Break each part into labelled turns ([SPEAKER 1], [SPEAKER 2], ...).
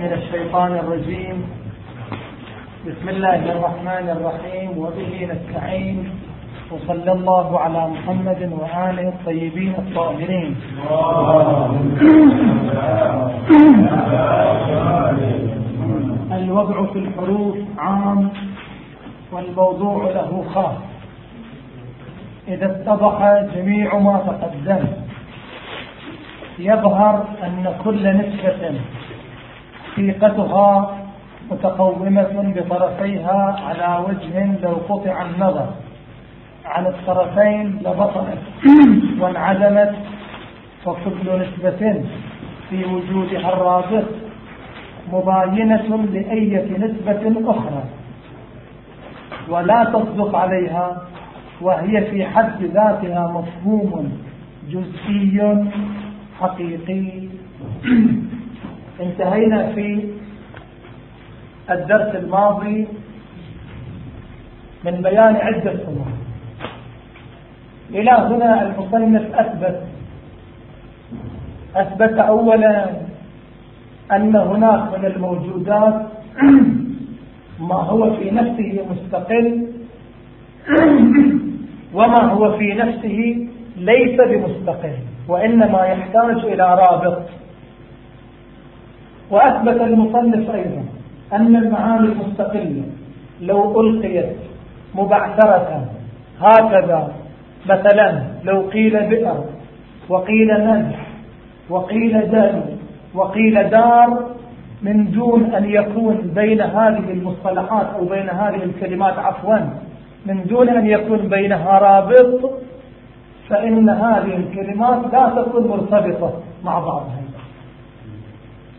[SPEAKER 1] من الشيطان الرجيم. بسم الله الرحمن الرحيم. وبه نستعين. وصلى الله على محمد وآله الطيبين الطاهرين. الوضع في الحروف عام والموضوع له خاص. إذا اتضح جميع ما تقدم يظهر أن كل نسبة حقيقتها متقومة بطرفيها على وجه لو قطع النظر. عن الطرفين لبطلت وانعدمت فكل نسبة في وجودها الرابط مباينة لأية نسبة أخرى. ولا تصدق عليها وهي في حد ذاتها مفهوم جزئي حقيقي. انتهينا في الدرس الماضي من بيان عدة أمور. إلى هنا المصنف أثبت. أثبت أولا أن هناك من الموجودات ما هو في نفسه مستقل وما هو في نفسه ليس بمستقل وإنما يحتاج إلى رابط. وأثبت المصنف أيضا أن المعاني المستقلة لو ألقيت مبعثرة هكذا مثلا لو قيل بئر وقيل نجح وقيل دار وقيل دار من دون أن يكون بين هذه المصطلحات أو بين هذه الكلمات عفوا من دون أن يكون بينها رابط فإن هذه الكلمات لا تكون مرتبطة مع بعضها.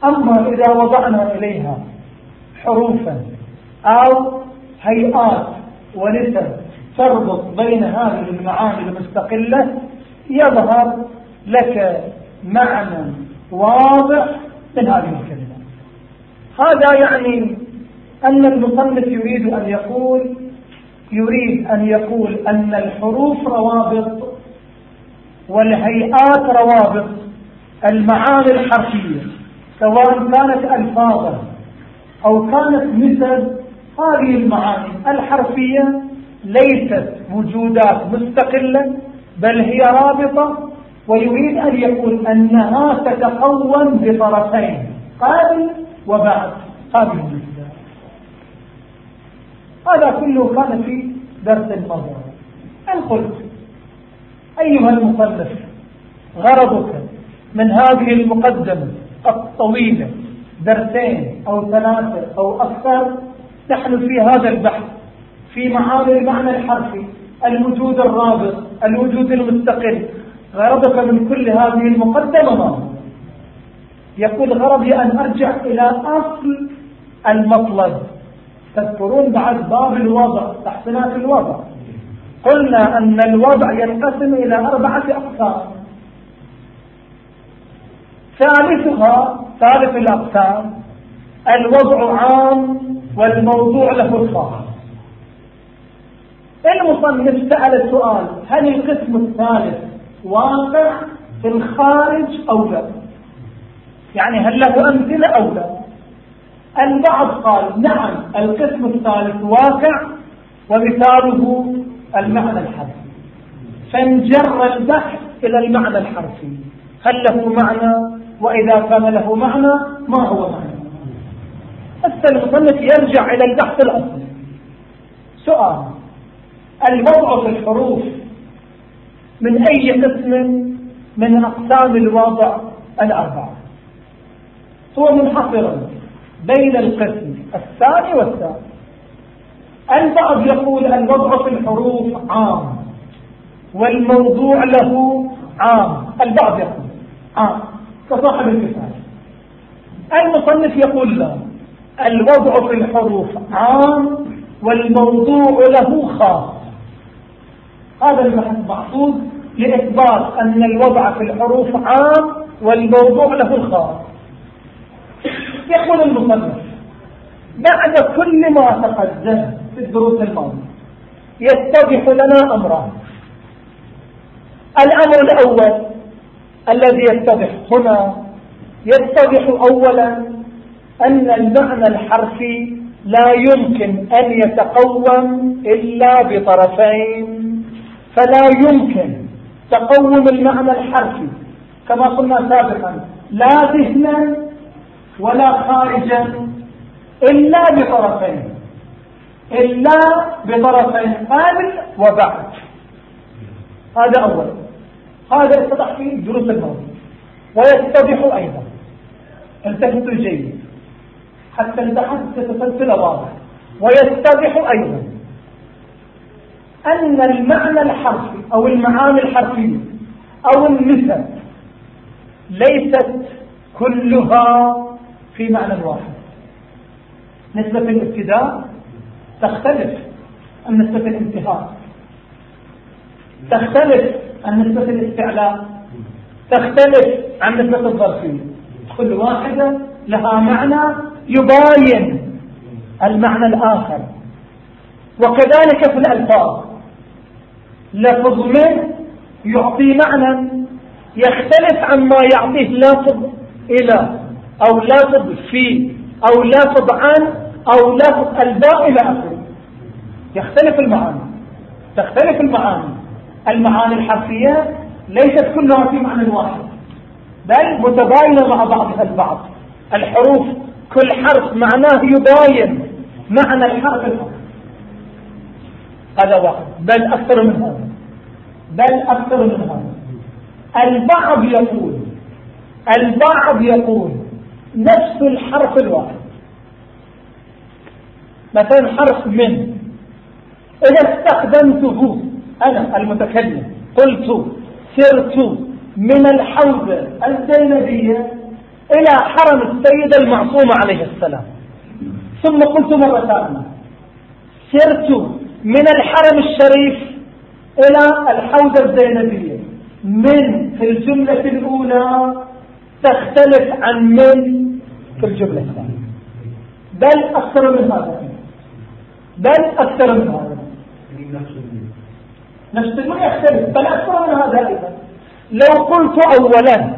[SPEAKER 1] أما إذا وضعنا إليها حروفا أو هيئات ونسب تربط بين هذه المعاني المستقلة يظهر لك معنى واضح من هذه الكلمة. هذا يعني أن المصنف يريد أن يقول يريد أن يقول أن الحروف روابط والهيئات روابط المعاني الحرفية. سواء كانت ألفاظا أو كانت مثل هذه المعاني الحرفية ليست وجودات مستقلة بل هي رابطة ويريد أن يقول أنها تتقوم بطرفين قبل وبعد. المثال هذا كله كان في درس أن قلت أيها المصنف غرضك من هذه المقدمة الطويلة درسين أو ثلاثة أو أكثر نحن في هذا البحث في معاني المعنى الحرفي الوجود الرابط الوجود المستقل. غرضك من كل هذه المقدمة ما؟ يقول غرضي أن أرجع إلى أصل المطلب. تذكرون بعد باب الوضع تحسينات الوضع. قلنا أن الوضع ينقسم إلى أربعة أقسام. ثالثها ثالث الأقسام الوضع عام والموضوع له خاص المصنف سأل السؤال هل القسم الثالث واقع في الخارج أو لا؟ يعني هل له أمثلة أو لا؟ البعض قال نعم القسم الثالث واقع ومثاله المعنى الحرفي. فانجر البحث إلى المعنى الحرفي. هل له معنى؟ وإذا كان له معنى ما هو معنى؟ المصنف يرجع إلى البحث الأصلي. سؤال الوضع في الحروف من أي قسم من أقسام الوضع الأربعة؟ هو منحصرا بين القسم الثاني والثالث. البعض يقول الوضع في الحروف عام والموضوع له عام. البعض يقول عام. كصاحب الكفاية المصنف يقول لا الوضع في الحروف عام والموضوع له خاص. هذا البحث مقصود لإثبات أن الوضع في الحروف عام والموضوع له خاص. يقول المصنف بعد كل ما تقدم في الدروس الماضية يتضح لنا أمران. الأمر الأول الذي يتضح هنا يتضح أولا أن المعنى الحرفي لا يمكن أن يتقوم إلا بطرفين. فلا يمكن تقوم المعنى الحرفي كما قلنا سابقا لا ذهنا ولا خارجا إلا بطرفين. إلا بطرفين قبل وبعد. هذا أول. هذا اتضح في دروس الموضوع ويتضح أيضا. التفتوا جيد حتى البحث تتسلسل واضح ويتضح أيضا. أن المعنى الحرفي أو المعاني الحرفية أو النسب ليست كلها في معنى واحد. نسبة الابتداء تختلف. عن نسبة الانتهاء تختلف. عن نسبة الاستعلاء تختلف عن نسبة الظرفية. كل واحدة لها معنى يباين المعنى الآخر. وكذلك في الألفاظ. لفظ من يعطي معنى يختلف عما يعطيه لفظ إلى أو لفظ في أو لفظ عن أو لفظ الباء إلى آخره. يختلف المعاني. تختلف المعاني. المعاني الحرفية ليست كلها في معنى واحد بل متباينة مع بعضها البعض. الحروف كل حرف معناه يباين معنى الحرف الآخر هذا واحد. بل أكثر من هذا. بل أكثر من هذا. البعض يقول البعض يقول نفس الحرف الواحد. مثلا حرف من. إذا استخدمته أنا المتكلم. قلت سرت من الحوزة الزينبية إلى حرم السيدة المعصومة عليه السلام. ثم قلت مرة ثانية سرت من الحرم الشريف إلى الحوزة الزينبية من في الجملة الأولى تختلف عن من في الجملة الثانية. بل أكثر من هذا. بل أكثر من هذا. نفس المعنى يختلف. بل أكثر من هذا. أيضا لو قلت أولا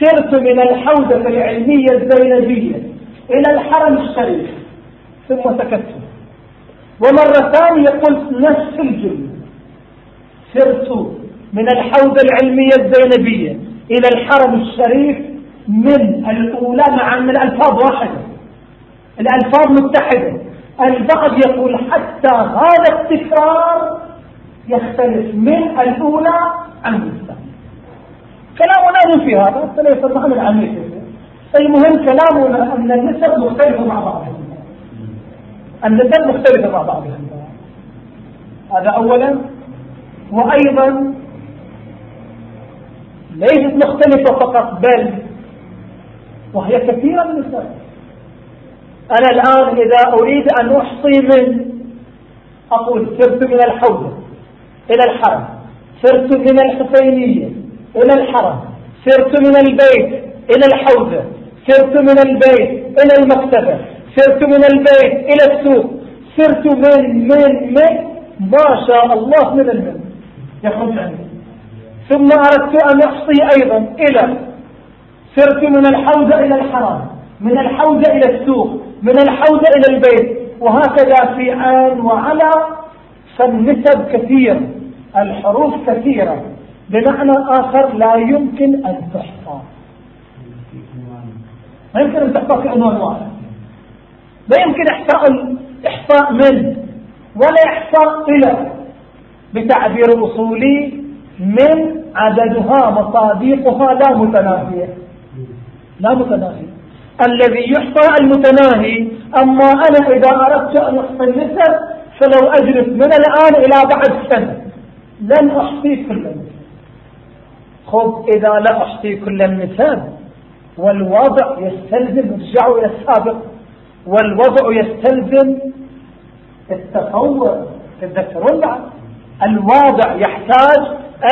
[SPEAKER 1] سرت من الحوزة العلمية الزينبية إلى الحرم الشريف ثم سكت. ومرة ثانية قلت نفس الجملة. سرت من الحوزة العلمية الزينبية إلى الحرم الشريف من الأولى مع أن الألفاظ واحدة. الألفاظ متحدة. البعض يقول حتى هذا التكرار يختلف من الأولى عن الثانية. كلامنا في هذا فليس المعنى العميق. المهم كلامنا أن النسب مختلفة مع بعضها النسب مختلفة مع بعضها هذا أولا. وأيضا ليست مختلفة فقط بل وهي كثيرة من النسب أنا الآن إذا أريد أن أحصي من أقول سرت من الحوزة إلى الحرم. سرت من الحسينية إلى الحرم. سرت من البيت إلى الحوزة. سرت من البيت إلى المكتبة. سرت من البيت إلى السوق. سرت من من من ما شاء الله من المن. يخرج عني ثم أردت أن أحصي أيضا إلى سرت من الحوزة إلى الحرم. من الحوزة إلى السوق. من الحوزة إلى البيت. وهكذا في عين وعلى فالنسب كثير الحروف كثيرة بمعنى آخر لا يمكن أن تحصى. ما يمكن أن تحصى في عنوان واحد. لا يمكن إحصاء إحصاء من؟ ولا إحصاء إلى. بتعبير أصولي من عددها مصاديقها لا متناهية. لا متناهية. الذي يحصى المتناهي أما أنا إذا أردت أن أحصي النسب فلو أجلس من الآن إلى بعد سنة لن أحصي كل النسب خب إذا لا أحصي كل النسب والوضع يستلزم ارجعوا إلى السابق والوضع يستلزم التصور تذكرون بعد؟ الواضع يحتاج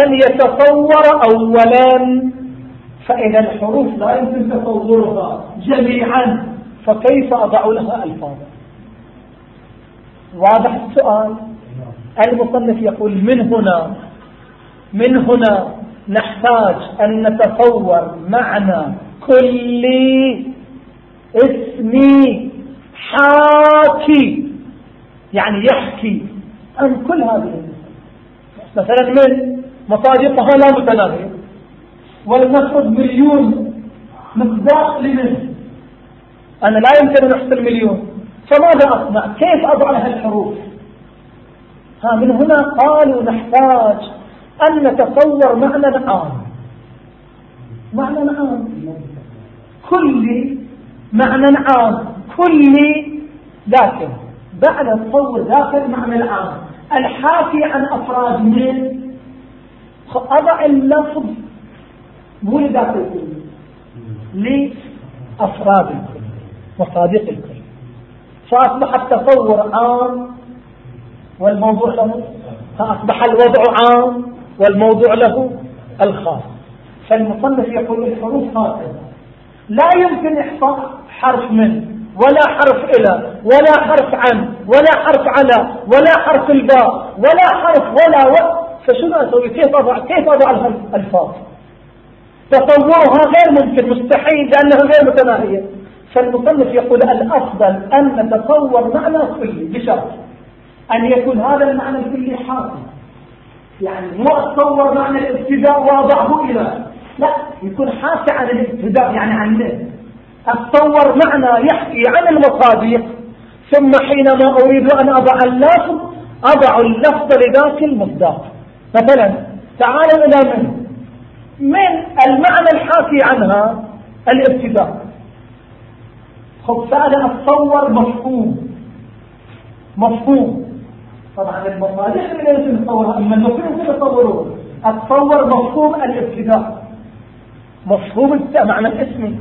[SPEAKER 1] أن يتصور أولا فإذا الحروف لا يمكن تصورها جميعا فكيف أضع لها ألفاظا واضح السؤال؟ المصنف يقول من هنا؟ من هنا نحتاج أن نتصور معنى كلي اسمي حاكي. يعني يحكي عن كل هذه مثلا من؟ مصادقها لا متناهية. ولنفرض مليون مصداق لمن أنا لا يمكن أن أحصل مليون. فماذا أصنع كيف أضع لها الحروف ها من هنا قالوا نحتاج أن نتصور معنى عام معنى عام كل معنى عام كل لكن بعد تصور ذاك المعنى العام الحافي عن أفراد من أضع اللفظ مو الكل لأفراد الكل مصادق الكل. فأصبح التصور عام والموضوع له فأصبح الوضع عام والموضوع له الخاص. فالمصنف يقول الحروف هكذا لا يمكن إحصاء حرف من ولا حرف إلى ولا حرف عن ولا حرف على ولا حرف الباء ولا حرف ولا و. فشنو أسوي؟ كيف أضع كيف أضع الألفاظ تصورها غير ممكن مستحيل لأنها غير متناهية. فالمصنف يقول الأفضل أن نتصور معنى كلي بشرط. أن يكون هذا المعنى الكلي حاصل. يعني مو أتصور معنى الابتداء وأضعه إلى. لا يكون حاسي عن الابتداء يعني عن ليه أتصور معنى يحكي عن المصادق ثم حينما أريد أن أضع اللفظ أضع اللفظ لذاك المصداق. مثلا تعالوا إلى من؟ من المعنى الحاكي عنها الابتداء. خب فأنا أتصور مفهوم. مفهوم. طبعا المصالح اللي لازم نتصورها أما المفهوم كيف تصوروه أتصور مفهوم الابتداء. مفهوم معنى اسمي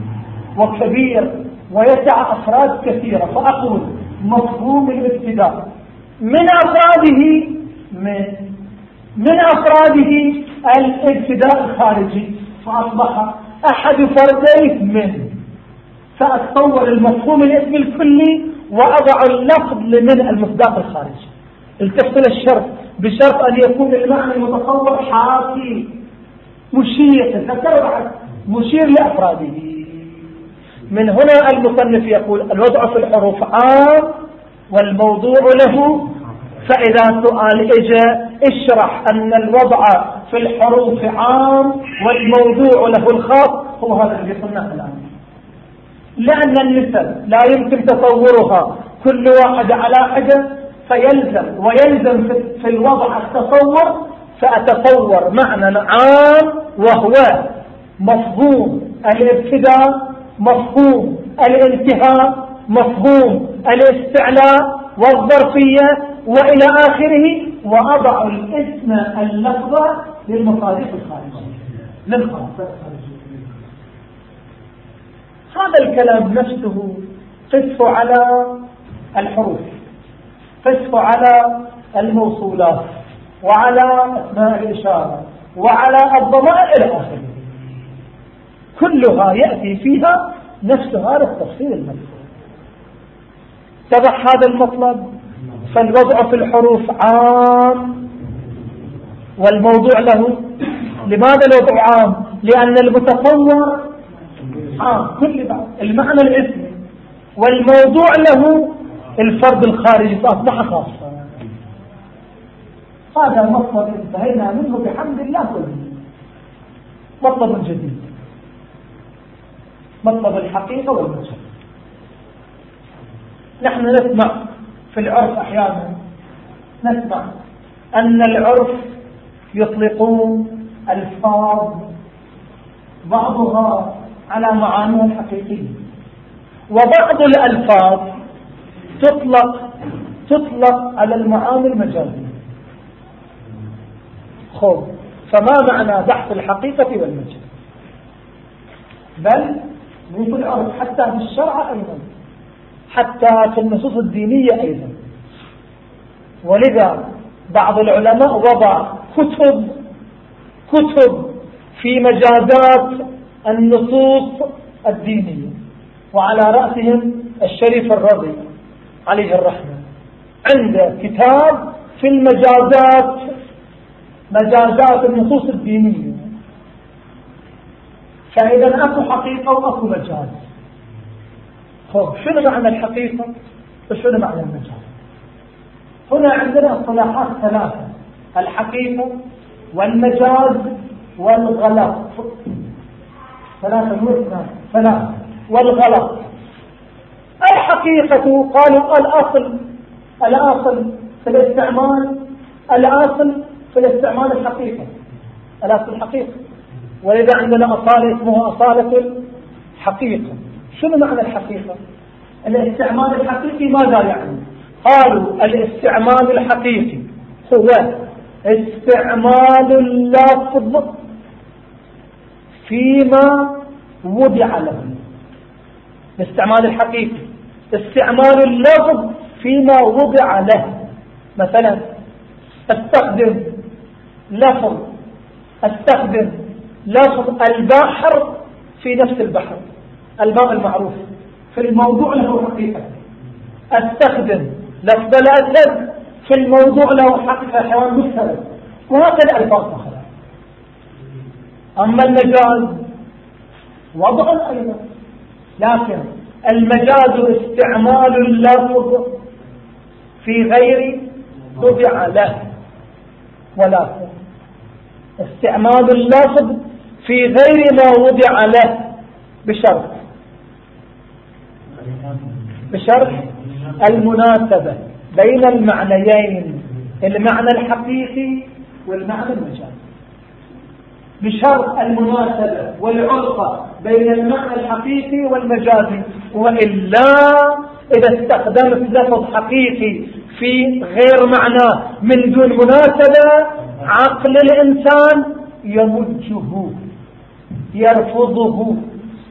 [SPEAKER 1] وكبير. ويسع أفراد كثيرة. فأقول مفهوم الابتداء. من أفراده من من أفراده الابتداء الخارجي. فأصبح أحد فرديه من. سأتصور المفهوم الاسم الكلي وأضع اللفظ من المصداق الخارجي. التفت الشرط بشرط أن يكون المعنى المتصور حاكي مشير بعد مشير لأفراده. من هنا المصنف يقول الوضع في الحروف عام والموضوع له فإذا سؤال إجا اشرح أن الوضع في الحروف عام والموضوع له الخاص هو هذا الذي قلناه الآن. لأن النسب لا يمكن تصورها. كل واحد على حدة فيلزم ويلزم في الوضع التصور فأتصور معنى عام وهو مفهوم الابتداء مفهوم الانتهاء مفهوم الاستعلاء والظرفية وإلى آخره. وأضع الاسم اللفظ للمصادق الخارجية. للخاصة هذا الكلام نفسه قصه على الحروف قصه على الموصولات وعلى أسماء الإشارة وعلى الضمائر إلى آخره. كلها يأتي فيها نفس هذا التفصيل المذكور. تبع هذا المطلب؟ فالوضع في الحروف عام. والموضوع له لماذا الوضع عام؟ لأن المتصور عام كل بعض المعنى الاسمي والموضوع له الفرد الخارجي فأصبح خاصا هذا مطلب انتهينا منه بحمد الله كله. مطلب جديد. مطلب الحقيقة والمجال نحن نسمع في العرف أحيانا نسمع أن العرف يطلقون ألفاظ بعضها على معانيها الحقيقية وبعض الألفاظ تطلق تطلق على المعاني المجازية. خذ فما معنى بحث الحقيقة والمجاز؟ بل العرف حتى في الشرع أيضا. حتى في النصوص الدينية أيضا. ولذا بعض العلماء وضع كتب كتب في مجازات النصوص الدينية وعلى رأسهم الشريف الرضي عليه الرحمة. عند كتاب في المجازات مجازات النصوص الدينية. فإذا أكو حقيقة وأكو مجاز. شنو معنى الحقيقة؟ وشنو معنى المجاز؟ هنا عندنا اصطلاحات ثلاثة الحقيقة والمجاز والغلط ثلاثة مو ثلاثة. والغلط. الحقيقة قالوا الأصل الأصل في الاستعمال الأصل في الاستعمال الحقيقة. الأصل الحقيقة. ولذا عندنا أصالة اسمها أصالة الحقيقة. شنو معنى الحقيقة؟ الاستعمال الحقيقي ماذا يعني؟ قالوا الاستعمال الحقيقي هو استعمال اللفظ فيما وضع له. الاستعمال الحقيقي استعمال اللفظ فيما وضع له. مثلا استخدم لفظ استخدم لفظ البحر في نفس البحر. الماء المعروف. في الموضوع له حقيقة. استخدم لفظ الأسد في الموضوع له حقيقة حيوان مفترض. وهكذا الفاظ أخرى أما المجاز وضع أيضا لكن المجاز استعمال اللفظ في غير وضع له. ولكن استعمال اللفظ في غير ما وضع له. بشرط. بشرط المناسبة بين المعنيين المعنى الحقيقي والمعنى المجازي بشرط المناسبة والعرقة بين المعنى الحقيقي والمجازي وإلا إذا استخدمت لفظ حقيقي في غير معنى من دون مناسبة عقل الإنسان يمجه يرفضه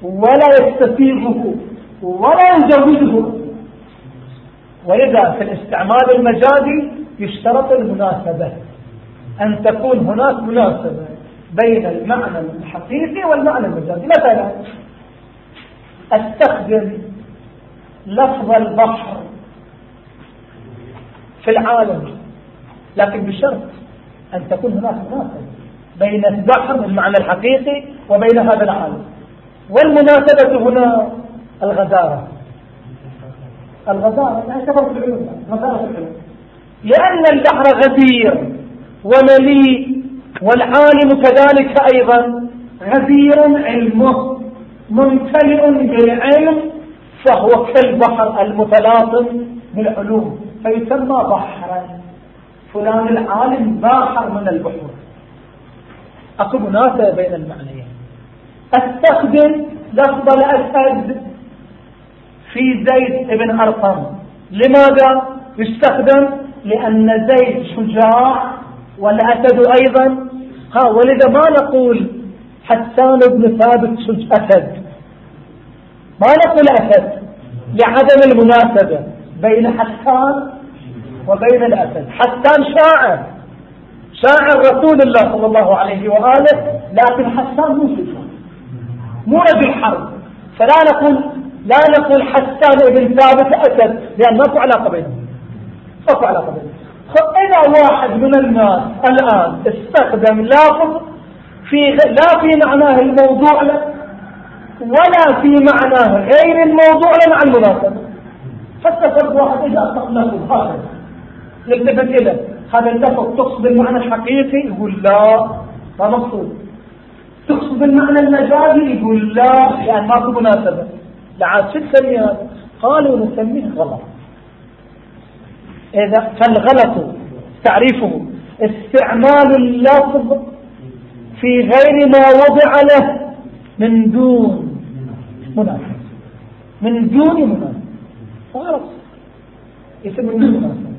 [SPEAKER 1] ولا يستفيضه ولا يزوده ولذا في الاستعمال المجازي يشترط المناسبة أن تكون هناك مناسبة. بين المعنى الحقيقي والمعنى المجازي. مثلا أستخدم لفظ البحر في العالم لكن بشرط أن تكون هناك مناسبة بين البحر المعنى الحقيقي وبين هذا العالم. والمناسبة هنا الغزارة. الغزارة يعني في العلوم العلوم لأن البحر غزير ومليء والعالم كذلك أيضا غزير علمه ممتلئ بالعلم فهو كالبحر المتلاطم بالعلوم فيسمى بحرا. فلان العالم باحر من البحور. أكو مناسبة بين المعنيين. أستخدم لفظ الأسد في زيد ابن أرقم. لماذا؟ يستخدم لأن زيد شجاع والأسد أيضا. ها ولذا ما نقول حسان بن ثابت أسد. ما نقول أسد لعدم المناسبة بين حسان وبين الأسد. حسان شاعر. شاعر رسول الله صلى الله عليه وآله لكن حسان مو شجاع مو رجل حرب فلا نقول لا نقول حسان بن ثابت أسد لأن ماكو علاقة بينهم. ماكو علاقة بينهم. إذا واحد من الناس الآن استخدم لافظ في لا في معناه الموضوع له ولا في معناه غير الموضوع له مع المناسبة حتى فرد واحد إذا أطلق هذا يلتفت إليه هذا اللفظ تقصد المعنى الحقيقي؟ يقول لا. ما مقصود؟ تقصد المعنى المجازي؟ يقول لا. لأن ماكو مناسبة. لعاد شو تسمي هذا قالوا نسميه غلط. إذا فالغلط تعريفه. استعمال اللفظ في غير ما وضع له من دون مناسبة من دون مناسبة غلط اسم من دون مناسبة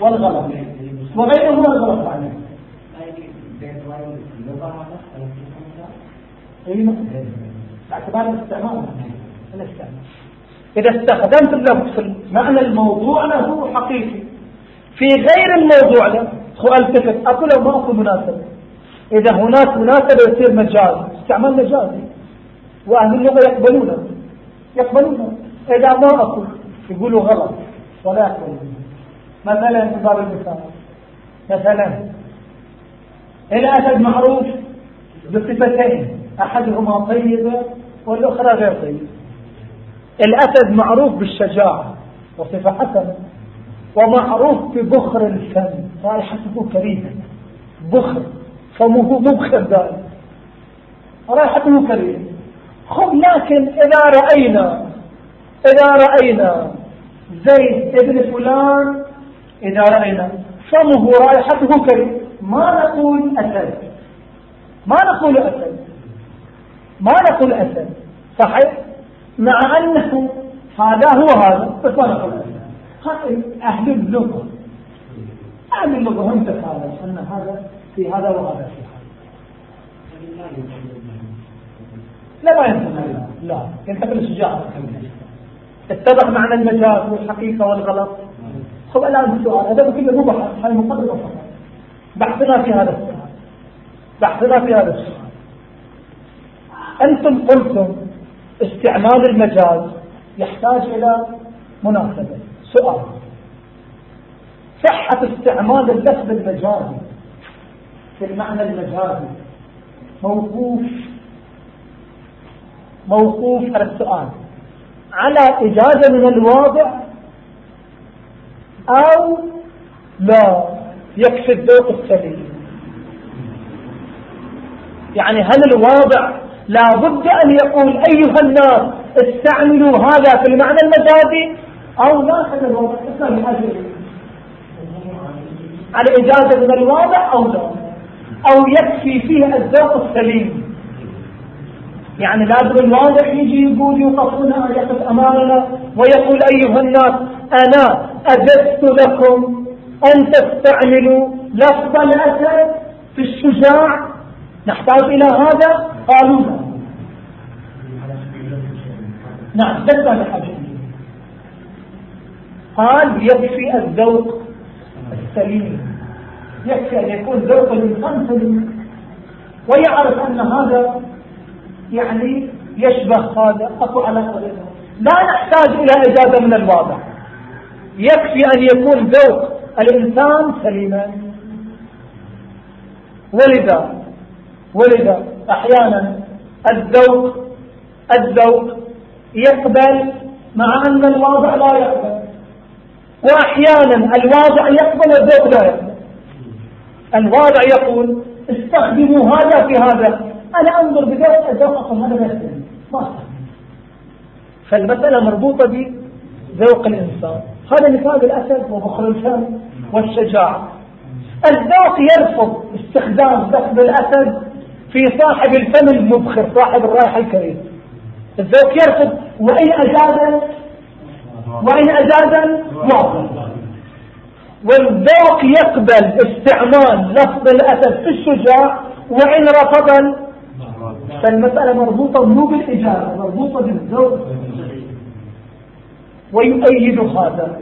[SPEAKER 1] والغلط. وغيره الغلط عليه. اي باعتبار الاستعمال. الاستعمال. إذا استخدمت اللفظ في معنى الموضوع له حقيقي. في غير الموضوع له هو التفت أقول له ما أكو مناسبة إذا هناك مناسبة يصير مجاز استعمال مجازي. وأهل اللغة يقبلونه. يقبلونه. إذا ما أكو يقولوا غلط. ولا يقبلونه مثلا باب المثال مثلا الأسد معروف بصفتين أحدهما طيبة والأخرى غير طيبة. الأسد معروف بالشجاعة وصفة حسنة ومعروف ببخر الفم رائحته كريهة. بخر فمه مبخر دائما رائحته كريهة. خب لكن إذا رأينا إذا رأينا زيد ابن فلان إذا رأينا فمه رائحته كريهة. ما نقول أسد. ما نقول أسد. ما نقول أسد. صحيح؟ مع أنه هذا هو هذا. بس ما نقول أهل اللغة. أهل اللغة هم تفعلوا أن هذا في هذا وهذا في هذا. لا ما ينتقل لا. ينتقل الشجاعة اتضح معنى المجاز والحقيقة والغلط. خب الآن السؤال هذا كله مو بحث هاي مقدمة فقط. بحثنا في هذا السؤال. بحثنا في هذا السؤال. أنتم قلتم استعمال المجاز يحتاج إلى مناسبة سؤال. صحة استعمال اللفظ المجازي في المعنى المجازي موقوف موقوف على السؤال. على إجازة من الواضع أو لا يكفي الذوق السليم. يعني هل الواضع لا بد أن يقول أيها الناس استعملوا هذا في المعنى المجازي أو لا هذا الواضع على إجازة من الواضع أو لا؟ أو يكفي فيها الذوق السليم. يعني لازم الواضح يجي يقول يوقفنا يقف أمامنا ويقول أيها الناس أنا أجزت لكم أن تستعملوا لفظ الأسد في الشجاع. نحتاج إلى هذا؟ قالوا نعم بس هذا قال يكفي الذوق السليم. يكفي أن يكون ذوق الإنسان سليم ويعرف أن هذا يعني يشبه هذا أكو علاقة بينهم لا نحتاج إلى إجازة من الواضع يكفي أن يكون ذوق الإنسان سليما ولذا؟ ولذا؟ أحيانا الذوق الذوق يقبل مع أن الواضع لا يقبل. وأحيانا الواضع يقبل الذوق لا يقبل. الواضع يقول استخدموا هذا في هذا. أنا أنظر بذوق الذوق هذا لا ما فالمسألة مربوطة بذوق الإنسان. هذا مثال الأسد وبخر الفم والشجاعة. الذوق يرفض استخدام لفظ الأسد في صاحب الفم المبخر صاحب الرائحة الكريمة الذوق يرفض وإن أجاز وإن أجاز واضح والذوق يقبل استعمال لفظ الأسد في الشجاع وإن رفض فالمسألة مربوطة مو بالإجابة مربوطة بالذوق. ويؤيد هذا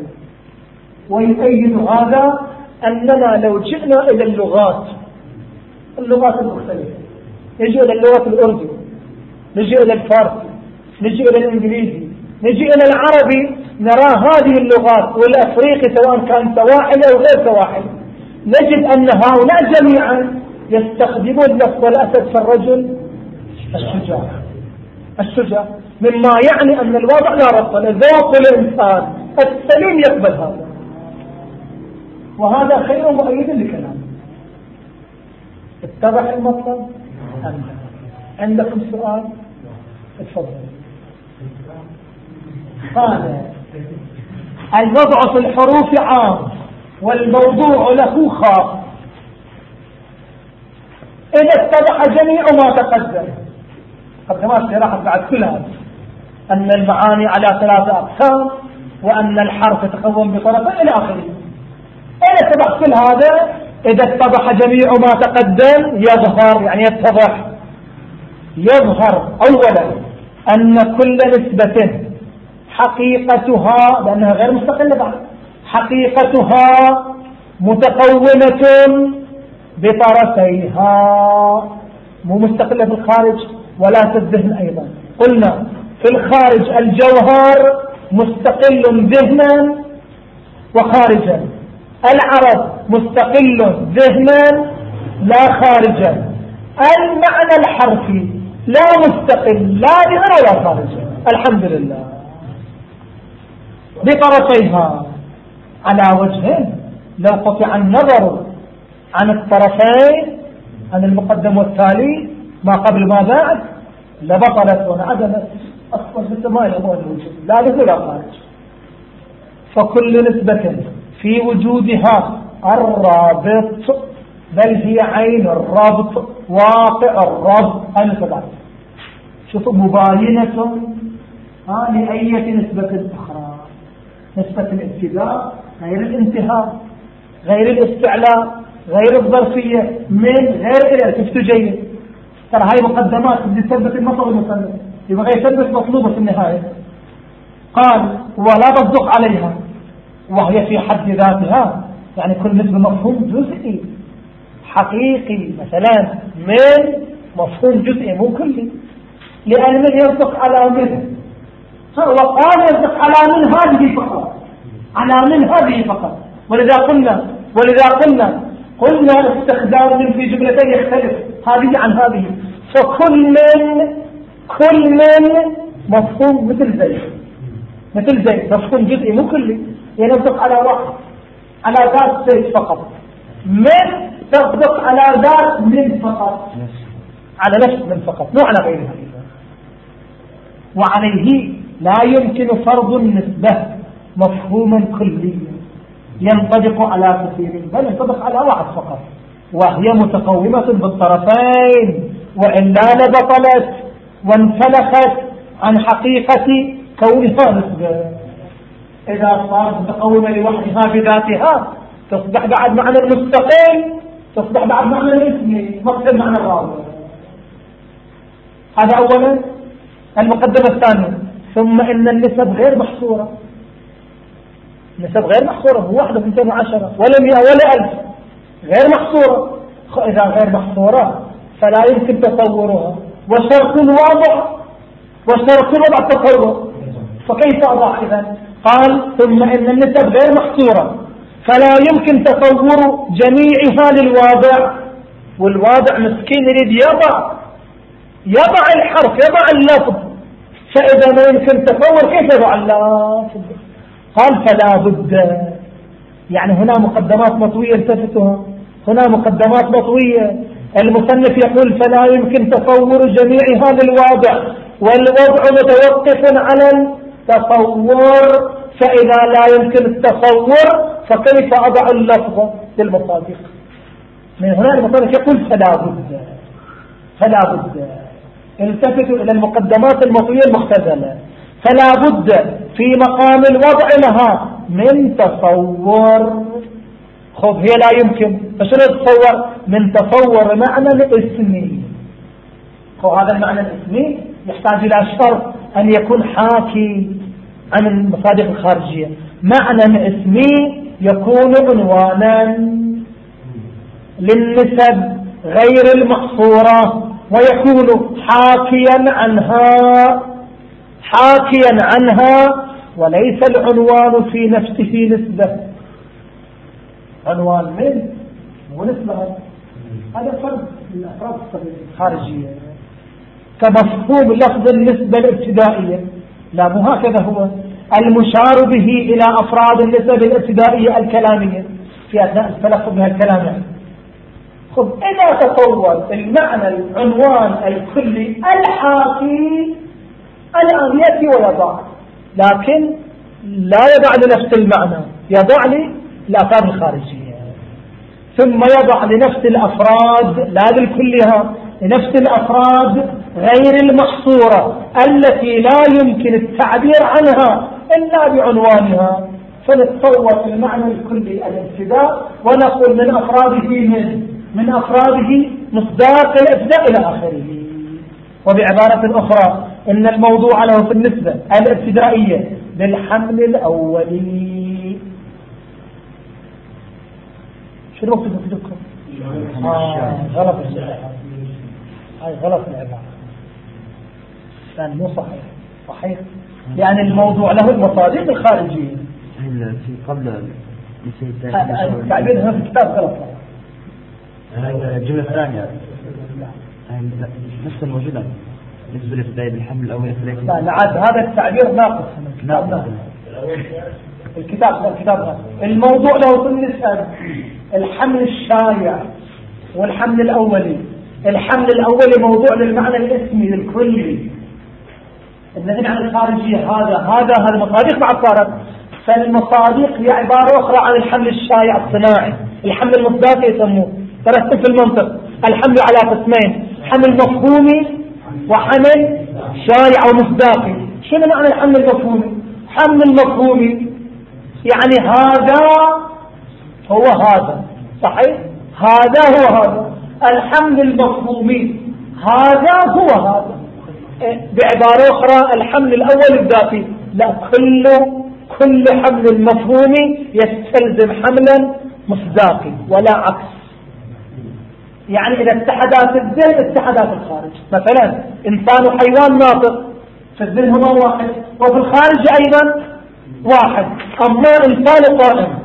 [SPEAKER 1] ويؤيد هذا أننا لو جئنا إلى اللغات اللغات المختلفة. نجي إلى اللغة الأردو نجي إلى الفارسي نجي إلى الإنجليزي نجي إلى العربي نرى هذه اللغات والأفريقي سواء كان سواحل أو غير سواحل نجد أن هؤلاء جميعا يستخدمون لفظ الأسد في الرجل الشجاع. الشجاع مما يعني أن الوضع لا ربط ذوق الإنسان السليم يقبل هذا. وهذا خير مؤيد لكلامه. اتضح المطلب؟ عندكم سؤال؟ اتفضل قال الوضع في الحروف عام والموضوع له خاص. إذا اتضح جميع ما تقدم. قدمات شرحت بعد كل هذا أن المعاني على ثلاثة أقسام وأن الحرف يتكون بطرفين إلى آخره. إذا اتضح كل هذا إذا اتضح جميع ما تقدم يظهر يعني يتضح. يظهر أولا أن كل نسبة حقيقتها لأنها غير مستقلة بعد حقيقتها متقومة بطرفيها. مو مستقلة في الخارج ولا في الذهن أيضا. قلنا في الخارج الجوهر مستقل ذهنا وخارجا. العرب مستقل ذهنا لا خارجا. المعنى الحرفي لا مستقل لا دهن ولا خارجي الحمد لله. بطرفيها على وجه لو قطع النظر عن الطرفين عن المقدم والتالي. ما قبل ما بعد لبطلت وانعدمت. أصلا مثل ما يهمون الوجود لا دخل ولا خارج. فكل نسبة في وجودها الرابط بل هي عين الرابط واقع أنا سبعة شوفوا مباينة ها لأية نسبة أخرى نسبة الابتداء غير الانتهاء غير الاستعلاء غير الظرفية من غير إلى. شفتوا جيد؟ ترى هاي مقدمات بدي تثبت المطلب المسلم يبغى يثبت مطلوبة في النهاية. قال ولا تصدق عليها. وهي في حد ذاتها. يعني كل نسبة مفهوم جزئي. حقيقي مثلا من مفهوم جزئي مو كلي. لأن من يصدق على من؟ هو قال يصدق على من هذه فقط. على من هذه فقط. ولذا قلنا ولذا قلنا قلنا استخدام من في جملتين يختلف. هذه عن هذه. فكل من كل من مفهوم مثل زي مثل زي مفهوم جزئي مو كلي. ينطق على واحد على ذات زي فقط. من تصدق على ذات من فقط؟ على نفس من فقط مو على غيرها. وعليه لا يمكن فرض النسبة مفهوما كليا. ينطبق على كثير بل ينطبق على واحد فقط. وهي متقومة بالطرفين وإلا لبطلت وانسلخت عن حقيقة كونها نسبة. إذا صارت متقومة لوحدها بذاتها تصبح بعد معنى المستقل تصبح بعد معنى الاسم مقصد معنى الراوي. هذا أولا. المقدمة الثانية. ثم إن النسب غير محصورة. النسب غير محصورة هو واحدة في 210 ولا 100 ولا 1000 غير محصورة. إذا غير محصورة فلا يمكن تصورها. وشرط الوضع وشرط الوضع التصور. فكيف أضع إذا قال ثم إن النسب غير محصورة فلا يمكن تصور جميعها للواضع. والواضع مسكين يريد يضع يضع الحرف يضع اللفظ. فإذا ما يمكن تصور كيف يضع اللفظ؟ قال فلا بد. يعني هنا مقدمات مطوية التفتها. هنا مقدمات مطوية. المصنف يقول فلا يمكن تصور جميع هذا الواضع والوضع متوقف على التصور فإذا لا يمكن التصور فكيف أضع اللفظ للمصادق؟ من هنا المصنف يقول فلا بد فلا بد. التفتوا إلى المقدمات المطوية المختزلة. فلا بد في مقام الوضع لها من تصور. خب هي لا يمكن. فشنو تصور من تصور معنى الاسمي هذا المعنى الاسمي يحتاج إلى شرط. أن يكون حاكي عن المصادق الخارجية. معنى اسمي يكون عنوانا للنسب غير المحصورة ويكون حاكيا عنها حاكيا عنها وليس العنوان في نفسه نسبة. عنوان من؟ ونسبة هذا فرق الأفراد الخارجية. كمفهوم لفظ النسبة الابتدائية. لا مو هكذا هو. المشار به إلى أفراد النسب الابتدائية الكلامية. في أثناء التلفظ بها الكلام يعني. خذ إذا تطور المعنى العنوان الكلي الحاكي الآن يأتي ويضع. لكن لا يضع لنفس المعنى. يضع للأفراد الخارجية. ثم يضع لنفس الأفراد لا للكلها لنفس الأفراد غير المحصورة التي لا يمكن التعبير عنها إلا بعنوانها. فنتصور المعنى الكلي الابتداء ونقول من أفراده من؟ من أفراده مصداق الابتداء إلى آخره. وبعبارة أخرى إن الموضوع له في النسبة الابتدائية للحمل الأولي شو الوقت تفكركم آه غلط. هاي غلط العبارة يعني مو صحيح. صحيح؟ يعني الموضوع له المصادر الخارجية.
[SPEAKER 2] في قبل
[SPEAKER 1] التعبير هنا في الكتاب غلط.
[SPEAKER 2] الجملة الثانية. نفس الموجودة. بالنسبة لابتدائي بالحمل الأول
[SPEAKER 1] لا لا عاد هذا التعبير ناقص ناقص. الكتاب الكتاب الموضوع لو نسأل الحمل الشايع والحمل الأولي. الحمل الأولي موضوع للمعنى الإسمي للكلي النهي عن الخارجية هذا هذا هذا المصادق مع الصارت فالمصادق هي عبارة أخرى عن الحمل الشايع الصناعي. الحمل المصداقي يسموه. ترتب في المنطق. الحمل على قسمين. حمل مفهومي وحمل شايع ومصداقي. شنو معنى الحمل المفهومي؟ حمل المفهومي يعني هذا هو هذا. صحيح؟ هذا هو هذا. الحمل المفهومي هذا هو هذا. إيه، بعبارة أخرى الحمل الأول الذاتي. لا كل كل حمل مفهومي يستلزم حملا مصداقي ولا عكس. يعني إذا اتحدات الذهن اتحدات الخارج. مثلا إنسان وحيوان ناطق. في الذهن هما واحد وفي الخارج أيضا واحد. أما إنسان قائم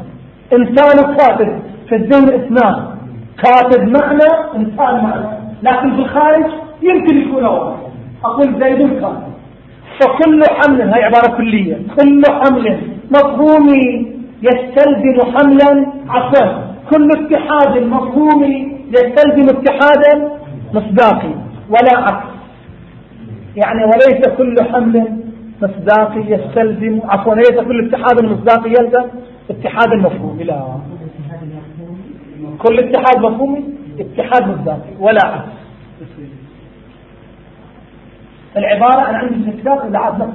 [SPEAKER 1] إنسان كاتب في الذهن اثنان. كاتب معنى إنسان معنى. لكن في الخارج يمكن يكون واحد أقول زيد كاتب فكل حمل هي عبارة كلية. كل حمل مفهومي يستلزم حملا عفوا. كل اتحاد مفهومي يستلزم اتحادا مصداقي ولا عكس. يعني وليس كل حمل مصداقي يستلزم عفوا ليس كل اتحاد مصداقي يلزم اتحاد مفهومي لا. كل اتحاد مفهومي اتحاد مصداقي ولا عكس. العبارة أنا عندي الكتاب إذا عاد نفس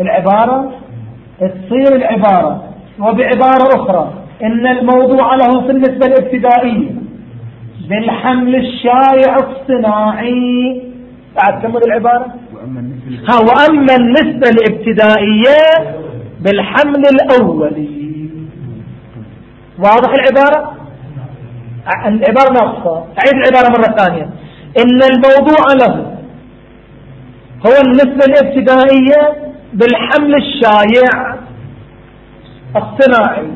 [SPEAKER 1] العبارة تصير العبارة وبعبارة أخرى إن الموضوع له في النسبة الابتدائية. بالحمل الشائع الصناعي. بعد كمل العبارة؟ ها وأما النسبة الابتدائية بالحمل الأولي. واضح العبارة؟ العبارة ناقصة أعيد العبارة مرة ثانية. إن الموضوع له هو النسبة الابتدائية بالحمل الشايع الصناعي.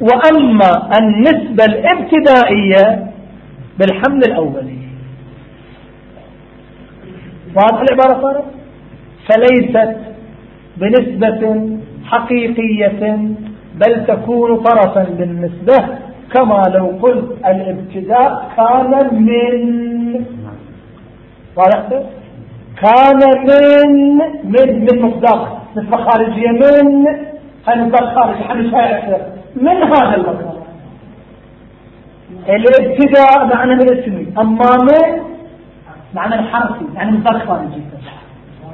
[SPEAKER 1] وأما النسبة الابتدائية بالحمل الأولي. واضح العبارة صارت؟ فليست بنسبة حقيقية بل تكون طرفا بالنسبة كما لو قلت الابتداء كان من واضح؟ كان من من من مصداق نسبة خارجية من حمل شيء أكثر؟ من هذا المكان الابتداء معنى الاسمي أما من معنى الحرفي يعني مصداق خارجي.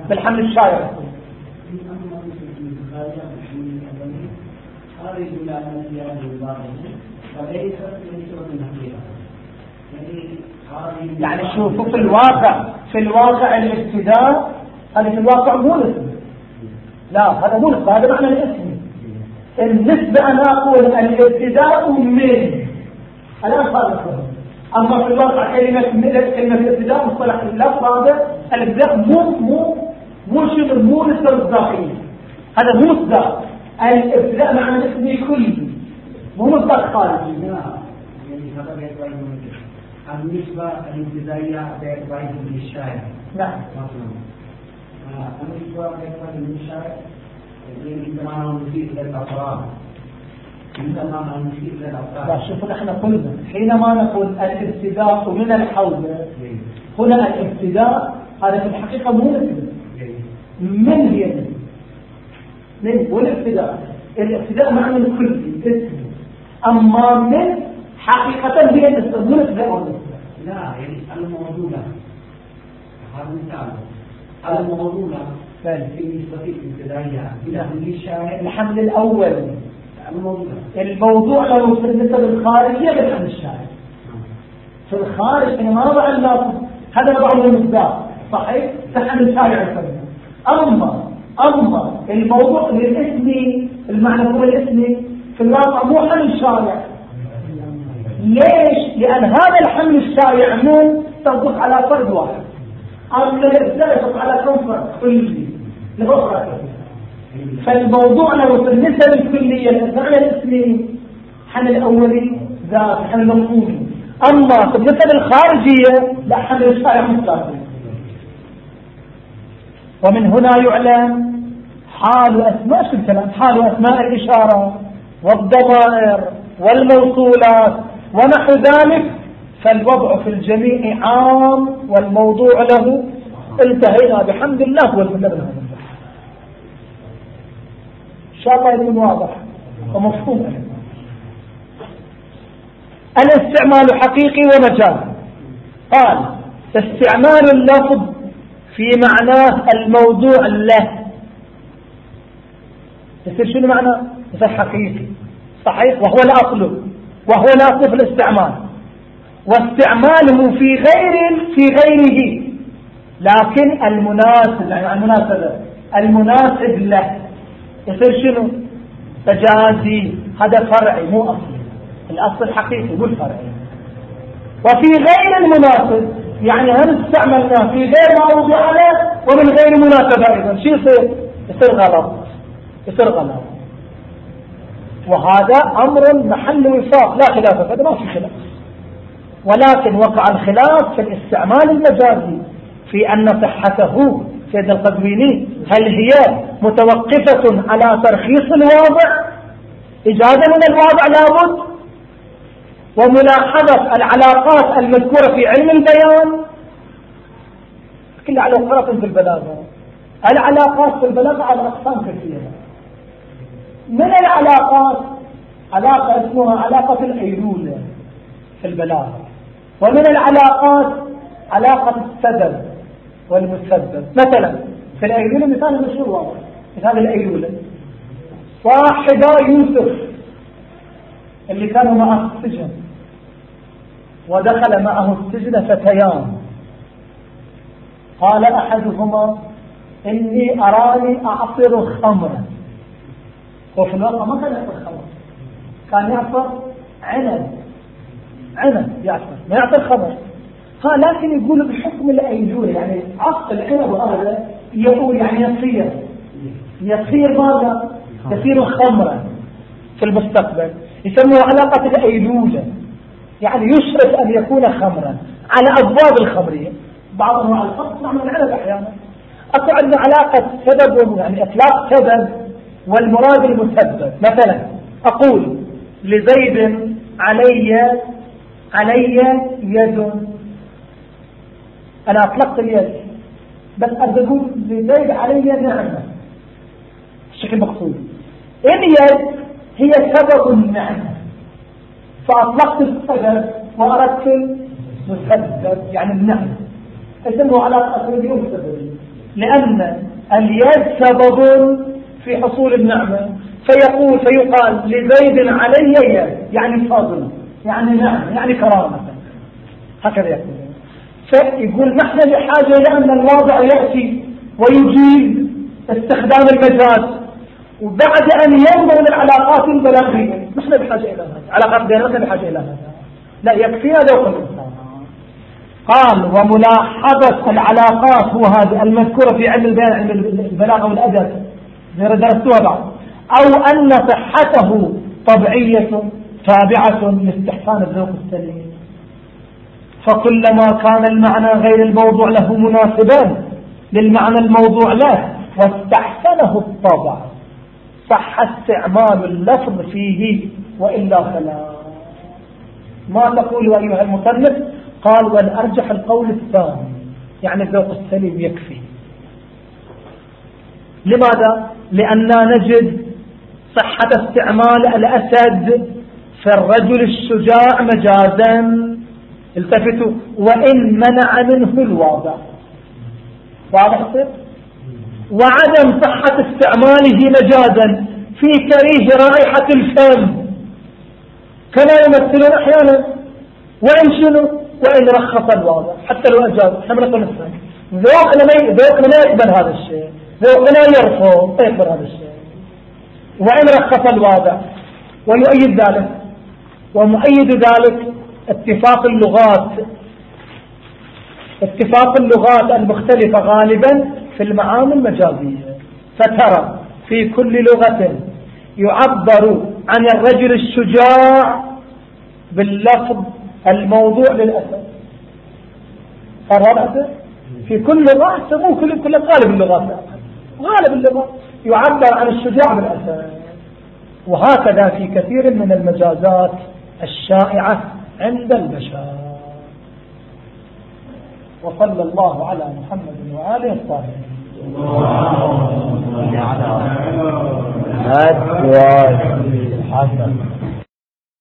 [SPEAKER 1] بالحمل الشايع هذا يدل على يعني شوفوا في الواقع في الواقع الابتداء هذا في الواقع مو الاسم. لا هذا مو الاسم هذا معنى الاسم. النسبة أنا أقول الابتداء من. الآن صار أما في الواقع كلمة كلمة الابتداء مصطلح اللفظ هذا الابتداء مو مو مو شغل مو نسبة مصداقية هذا مو مصداق الابتداء معنى الاسم كله. مو مصداق خارجي النسبة الابتدائية باعتبار ابن الشاعر نعم. النسبة باعتبار ابن الشاعر عندما نضيف إلى الأفراد عندما نضيف إلى الأفراد لا شوفوا نحن قلنا حينما نقول الإبتداء من الحوزة هنا الإبتداء هذا في الحقيقة مو نسبة من هي من والابتداء الابتداء معنى الكل اسم أما من حقيقة هي نسبة لا. يعني الموضوع. هذا مثال. الموضوع. في نسبة الابتدائية إلى الشاعر الحمل الأول الموضوع. الموضوع له في النسب الخارجية بالحمل الشاعر في الخارج حينما نضع اللفظ هذا نضعه المصداق صحيح؟ تحمل الشارع الفرد أما أما الموضوع للاسم المعنى هو الاسم في الواقع مو حمل الشارع ليش؟ لأن هذا الحمل الشائع من تصدق على فرد واحد. أما الإبداع على كم فرد كلي. لأخرى. فالموضوع لو في النسب الكلية المعنى الاسمي حمل أولي ذات حمل مفهومي. أما بالنسبة للخارجية لا حمل الشارع مستقبل ومن هنا يعلم حال أسماء شو الكلام حال أسماء الإشارة والضمائر والموصولات ونحو ذلك فالوضع في الجميع عام والموضوع له انتهينا. بحمد الله والمدى إن شاء الله يكون واضح ومفهوم. الاستعمال حقيقي ومجال. قال استعمال اللفظ في معناه الموضوع له. يصير شنو معنى؟ يصير حقيقي. صحيح؟ وهو الأصل وهو الأصل في الاستعمال. واستعماله في غير في غيره. لكن المناسب يعني المناسبة المناسب له. يصير شنو؟ تجازي. هذا فرعي مو أصلي. الأصل الحقيقي مو الفرعي. وفي غير المناسب يعني هم استعملناه في غير ما وضع له ومن غير مناسبة أيضا. شو يصير؟ يصير غلط. غلط وهذا أمر محل وفاق. لا خلاف هذا ما في خلاف. ولكن وقع الخلاف في الاستعمال المجازي في أن صحته سيد القزويني هل هي متوقفة على ترخيص الواضع؟ إجازة من الواضع لابد وملاحظة العلاقات المذكورة في علم البيان. كل علاقات في البلاغة. العلاقات في البلاغة على أقسام كثيرة. من العلاقات؟ علاقة اسمها علاقة الأيلولة في البلاغة. ومن العلاقات؟ علاقة السبب والمسبب. مثلا في الأيلولة مثال مشهور واضح. مثال الأيلولة صاحبا يوسف اللي كانوا معه في السجن. ودخل معه السجن فتيان. قال أحدهما إني أراني أعصر خمرا. وفي الواقع ما كان يعصر خمر كان يعصر عنب عنب يعصر ما يعصر خمر ها لكن يقول بحكم الأيجول يعني عصر العنب هذا يقول يعني يصير. يصير ماذا؟ يصير خمرا في المستقبل. يسموها علاقة الأيلولة يعني يشرف أن يكون خمرا على أبواب الخمرية بعض أنواع الخمر نعمل العنب أحيانا. أكو عندنا علاقة سبب يعني إطلاق سبب. والمراد المسبب. مثلا أقول لزيد علي علي يد. أنا أطلقت اليد بس أقول لزيد علي نعمة بشكل مقصود. اليد هي سبب النعمة فأطلقت السبب وأردت المسبب يعني النعمة اسمه علاقة أسرية سبب لأن اليد سبب في حصول النعمة. فيقول فيقال لزيد علي يعني فضل يعني نعمة يعني كرامة. هكذا يقول. فيقول نحن بحاجة إلى أن الواضع يأتي ويجيب استخدام المجاز. وبعد أن ينظر للعلاقات البلاغية نحن بحاجة إلى هذا. علاقات بيننا بحاجة إلى هذا. لا يكفينا ذوق الإنسان قال وملاحظة العلاقات هو المذكورة في علم البيان علم البلاغة والأدب. درستوها بعد أو أن صحته طبيعية تابعة لاستحسان الذوق السليم. فكلما كان المعنى غير الموضوع له مناسبا للمعنى الموضوع له واستحسنه الطبع. صح استعمال اللفظ فيه وإلا فلا. ما تقول أيها المصنف قال والأرجح القول الثاني. يعني الذوق السليم يكفي. لماذا؟ لأننا نجد صحة استعمال الأسد في الرجل الشجاع مجازا. التفتوا. وإن منع منه الواضع واضح وعدم صحة استعماله مجازا. في كريه رائحة الفم. كما يمثلون أحيانا. وإن شنو؟ وإن رخص الواضع حتى لو أجاز إحنا نقول الثاني ذوقنا ما ذوقنا ما يقبل هذا الشيء. ذوقنا يرفض ما يقبل هذا الشيء. وإن رخص الواضع ويؤيد ذلك. ومؤيد ذلك اتفاق اللغات. اتفاق اللغات المختلفة غالبا في المعاني المجازية. فترى في كل لغة يعبر عن الرجل الشجاع باللفظ الموضوع للأسد صار في كل لغات مو كل كل غالب اللغات. غالب اللغات يعبر عن الشجاع بالأسد وهكذا في كثير من المجازات الشائعة عند البشر. وصلى الله على محمد وآله الطاهرين.
[SPEAKER 2] هات حسن